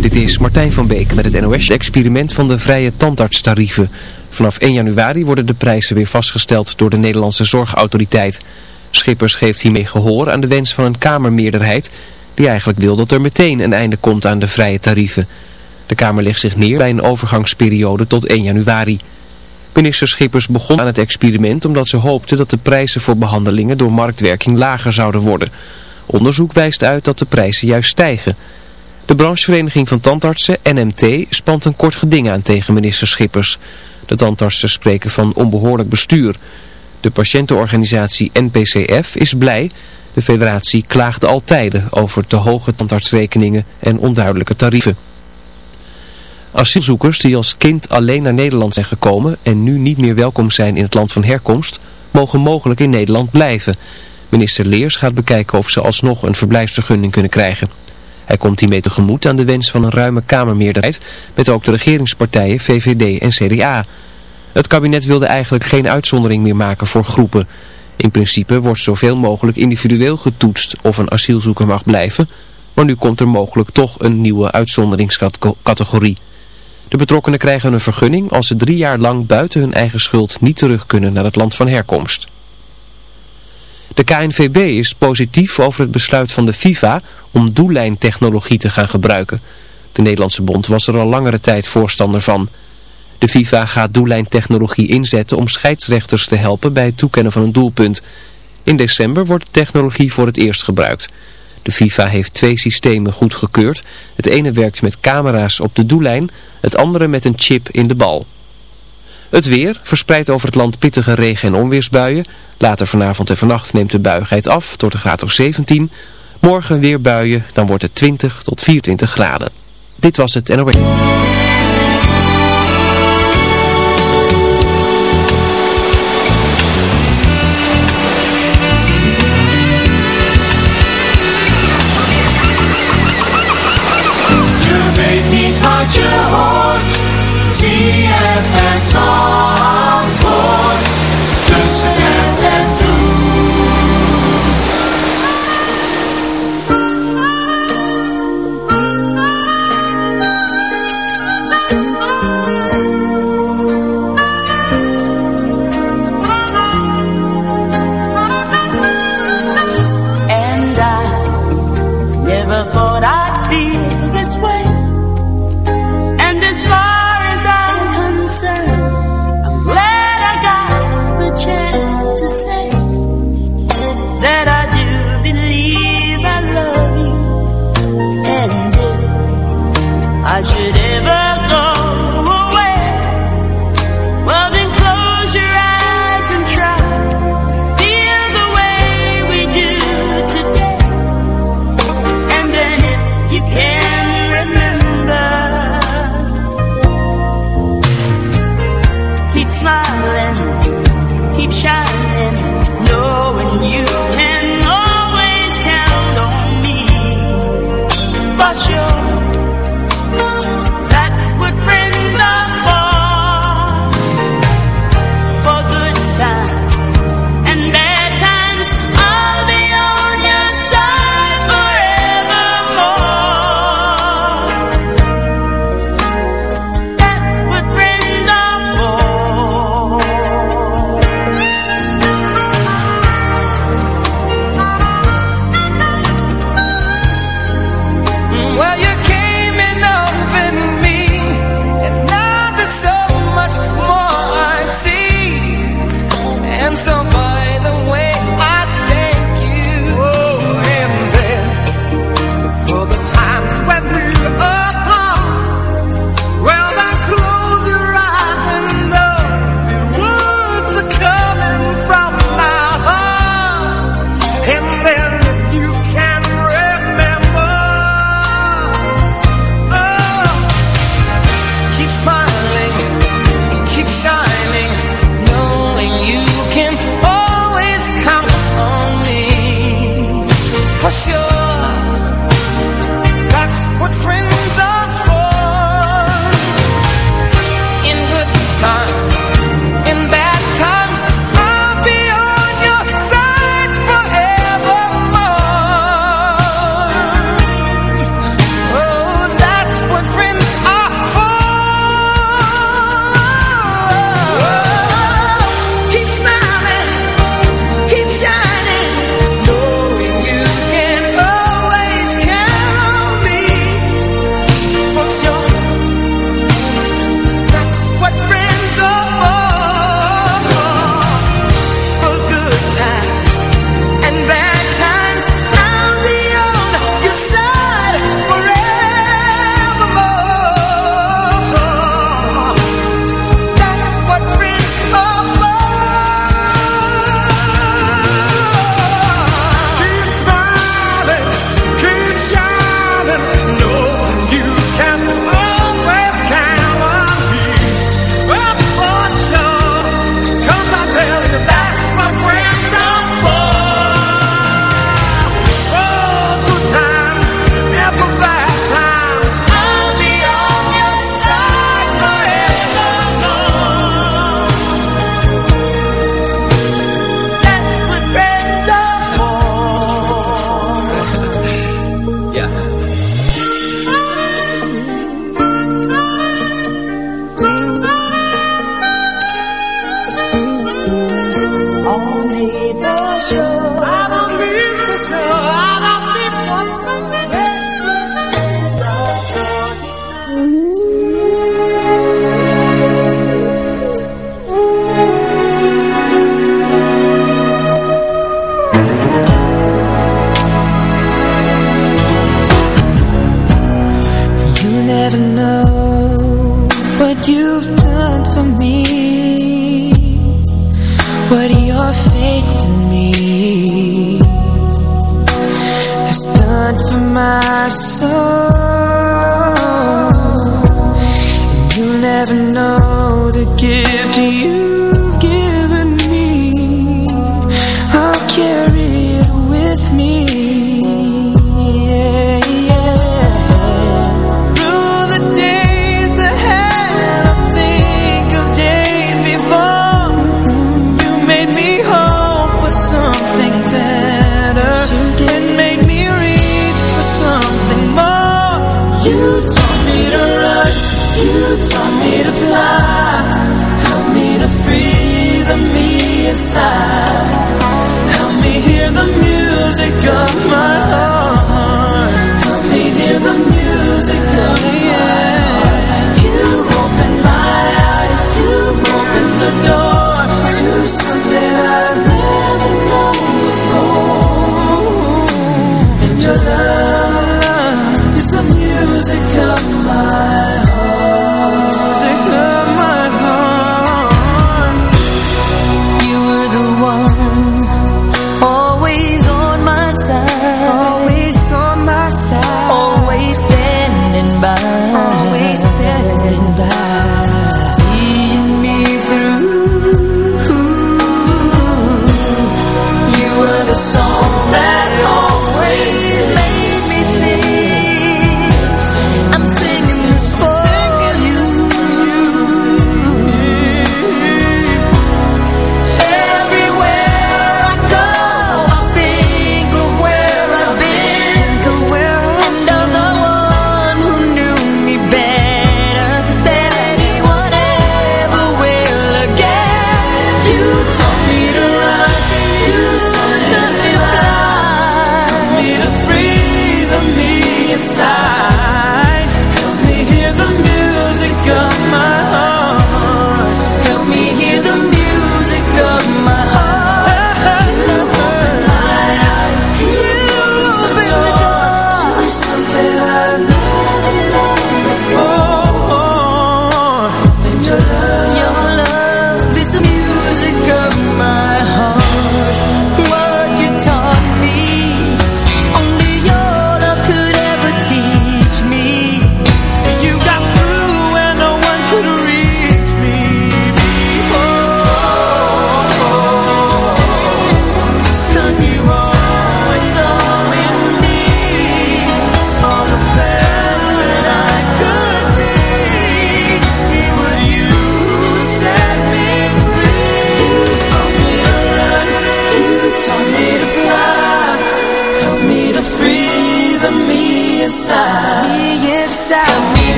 Dit is Martijn van Beek met het NOS-experiment van de vrije tandartstarieven. Vanaf 1 januari worden de prijzen weer vastgesteld door de Nederlandse Zorgautoriteit. Schippers geeft hiermee gehoor aan de wens van een Kamermeerderheid... die eigenlijk wil dat er meteen een einde komt aan de vrije tarieven. De Kamer legt zich neer bij een overgangsperiode tot 1 januari. Minister Schippers begon aan het experiment omdat ze hoopte dat de prijzen voor behandelingen door marktwerking lager zouden worden... Onderzoek wijst uit dat de prijzen juist stijgen. De branchevereniging van tandartsen, NMT, spant een kort geding aan tegen minister Schippers. De tandartsen spreken van onbehoorlijk bestuur. De patiëntenorganisatie NPCF is blij. De federatie klaagde al tijden over te hoge tandartsrekeningen en onduidelijke tarieven. Asielzoekers die als kind alleen naar Nederland zijn gekomen en nu niet meer welkom zijn in het land van herkomst, mogen mogelijk in Nederland blijven. Minister Leers gaat bekijken of ze alsnog een verblijfsvergunning kunnen krijgen. Hij komt hiermee tegemoet aan de wens van een ruime Kamermeerderheid met ook de regeringspartijen VVD en CDA. Het kabinet wilde eigenlijk geen uitzondering meer maken voor groepen. In principe wordt zoveel mogelijk individueel getoetst of een asielzoeker mag blijven, maar nu komt er mogelijk toch een nieuwe uitzonderingscategorie. De betrokkenen krijgen een vergunning als ze drie jaar lang buiten hun eigen schuld niet terug kunnen naar het land van herkomst. De KNVB is positief over het besluit van de FIFA om doellijntechnologie te gaan gebruiken. De Nederlandse bond was er al langere tijd voorstander van. De FIFA gaat doellijntechnologie inzetten om scheidsrechters te helpen bij het toekennen van een doelpunt. In december wordt de technologie voor het eerst gebruikt. De FIFA heeft twee systemen goedgekeurd. Het ene werkt met camera's op de doellijn, het andere met een chip in de bal. Het weer verspreidt over het land pittige regen- en onweersbuien. Later vanavond en vannacht neemt de buigheid af tot een graad of 17. Morgen weer buien, dan wordt het 20 tot 24 graden. Dit was het NOW. Je weet niet wat je hoort. ZFM Zandvoort. Tussen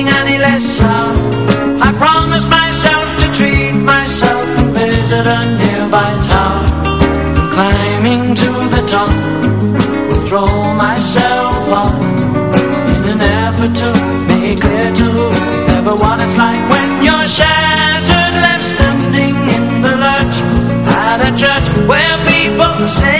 meaning any lesser I promised myself to treat myself and visit a nearby town. Climbing to the top will throw myself off In an effort to make clear to whoever what it's like when you're shattered Left standing in the lurch at a church where people say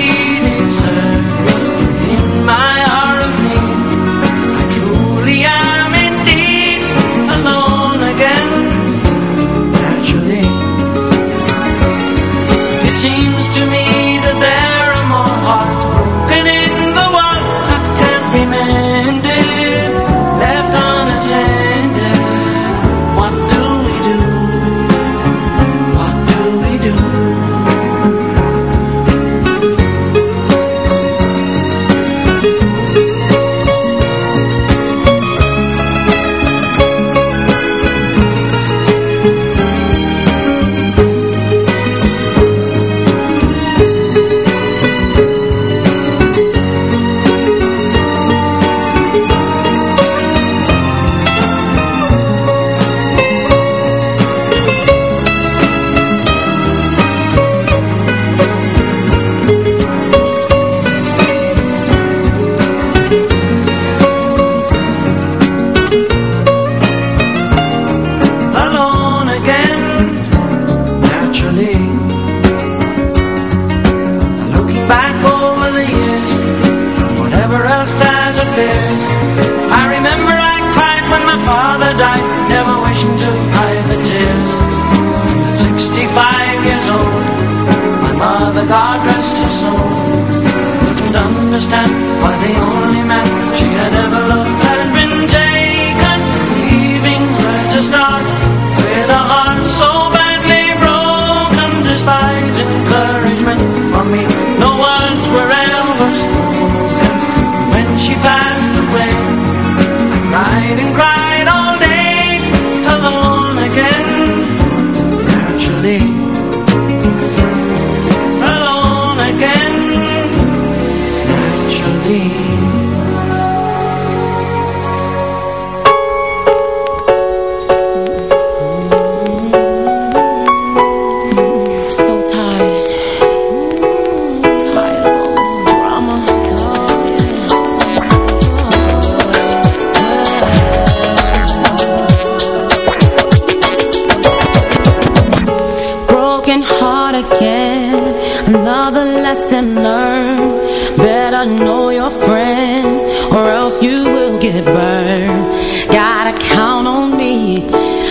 know your friends Or else you will get burned. Gotta count on me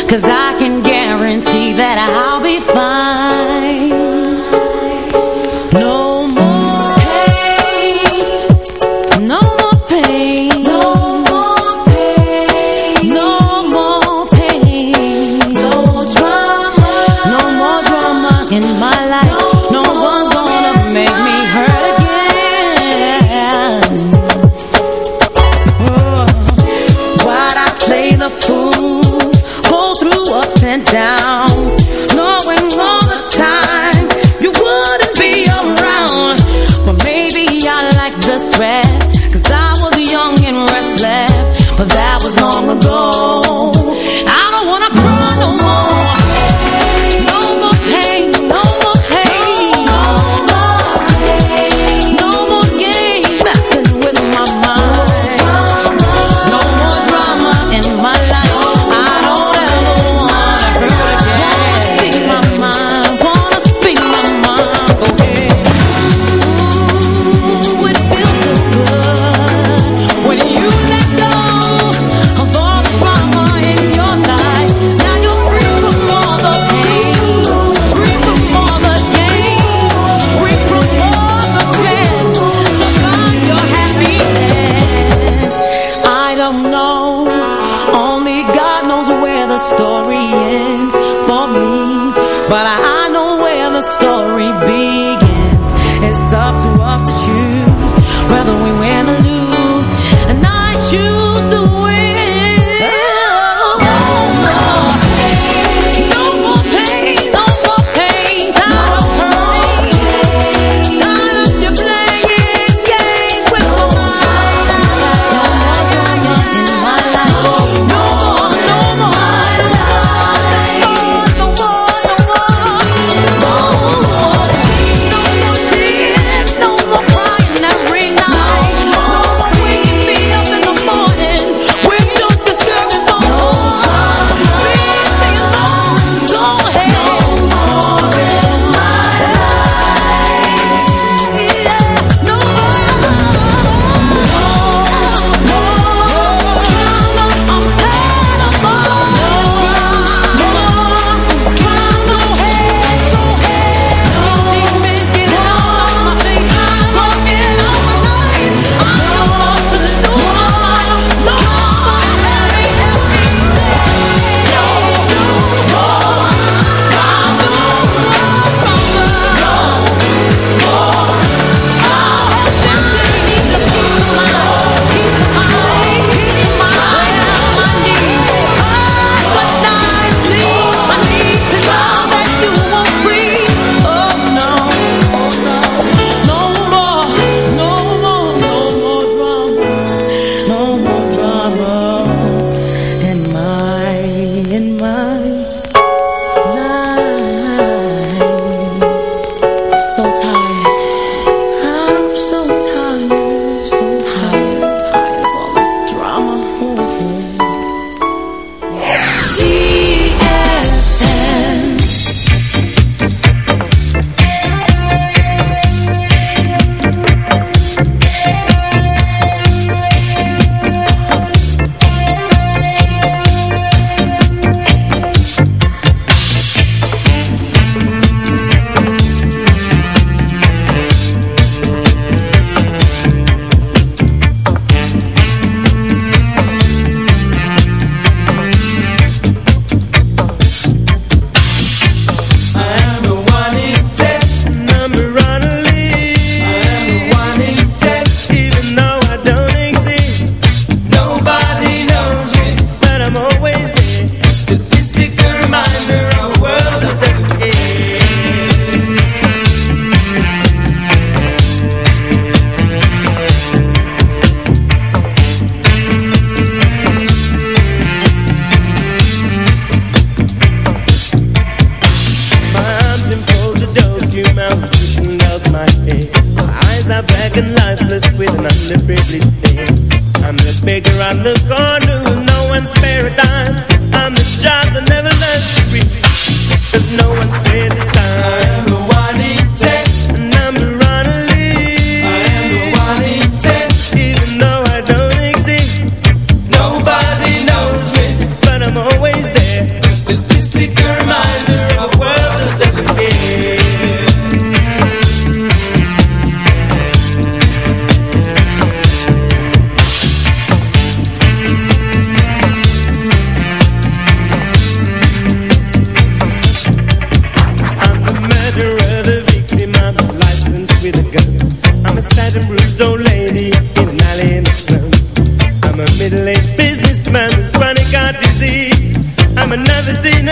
Cause I can guarantee that I'll be fine.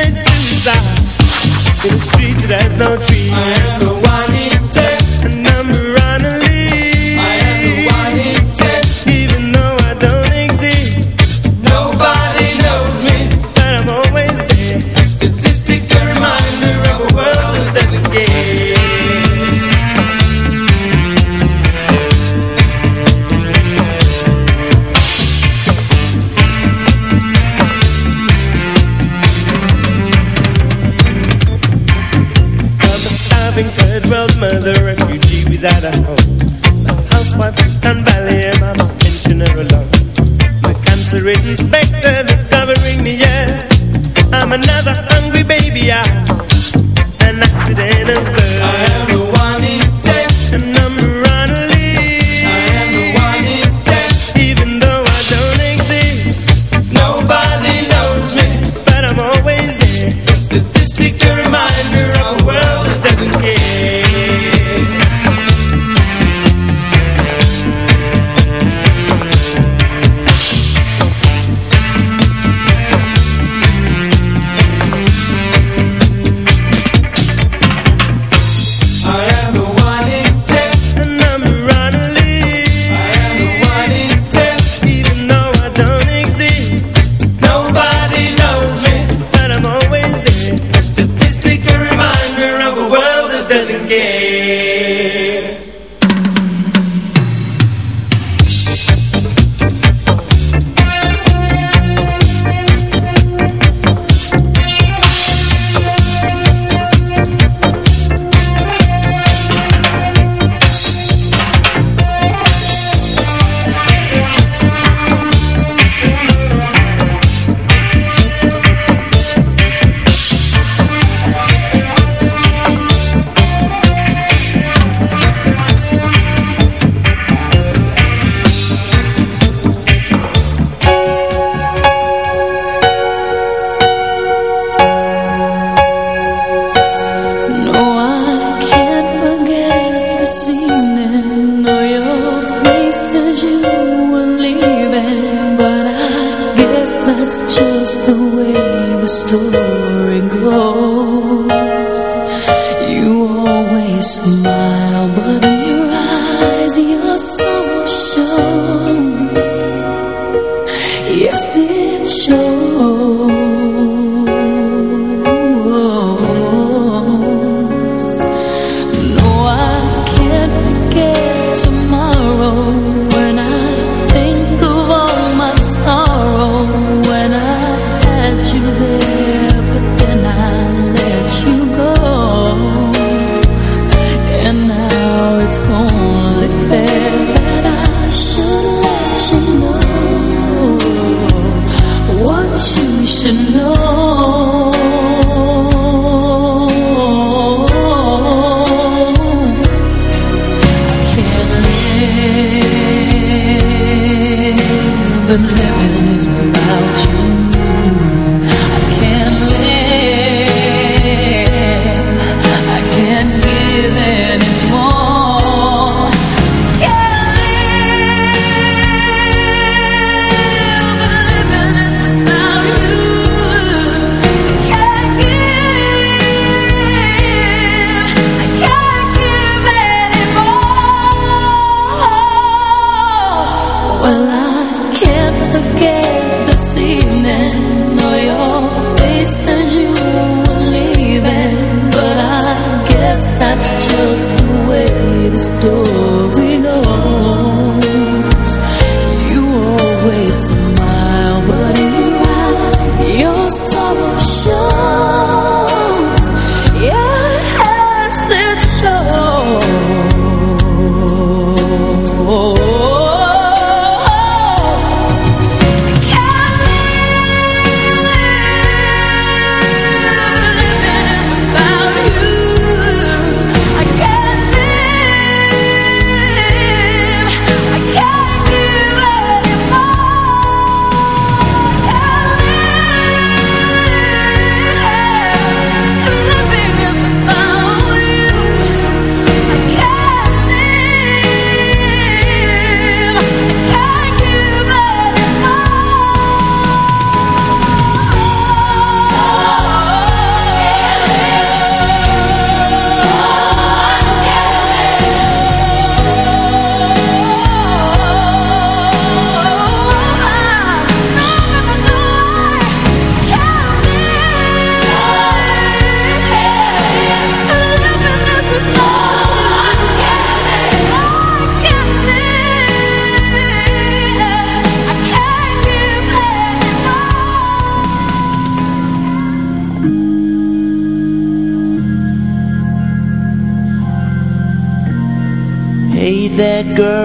In a street that has no trees.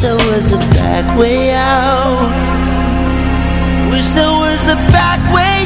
there was a back way out. Wish there was a back way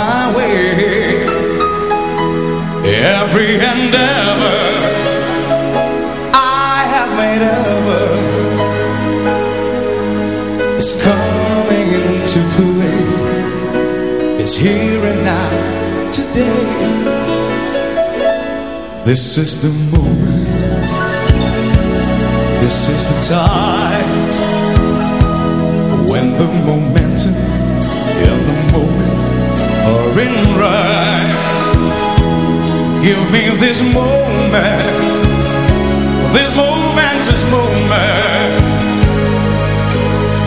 This is the moment. This is the time when the momentum and the moment are in right. Give me this moment, this momentous moment.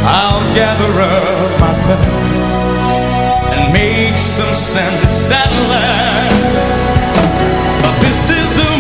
I'll gather up my past and make some sense at last. One. This is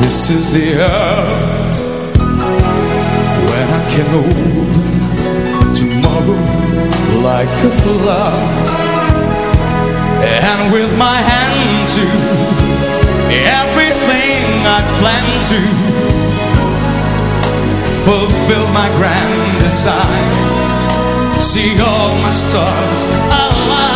This is the hour when I can open tomorrow like a flower, and with my hand to everything I plan to fulfill my grand design. See all my stars align.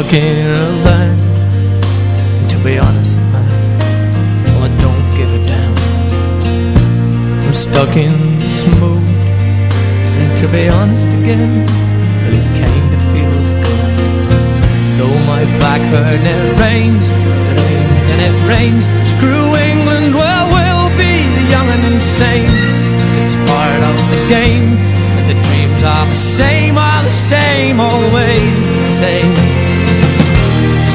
Stuck in a van To be honest, man Well, I don't give a damn. I'm stuck in this mood. And to be honest again Well, it kinda feels good. Though my back hurt it rains It rains and it rains. Screw England, well, we'll be the young and insane. It's part of the game And the dreams are the same Are the same, always the same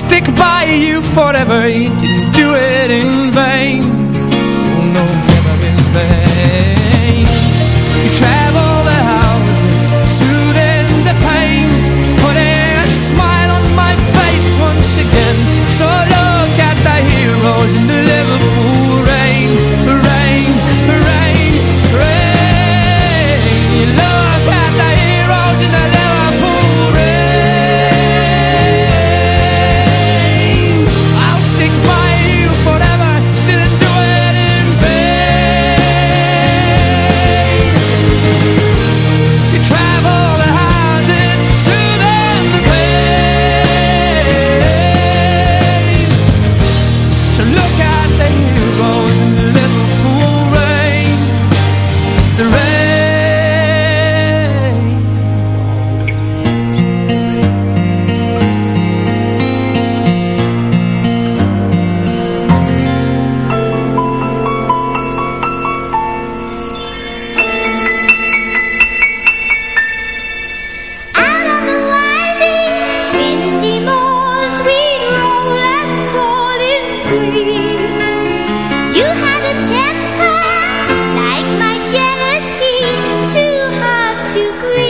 stick by you forever. You didn't do it in vain. Oh no, never in vain. You travel the houses Soothing the pain Putting a smile on my face once again. So look at the heroes hard,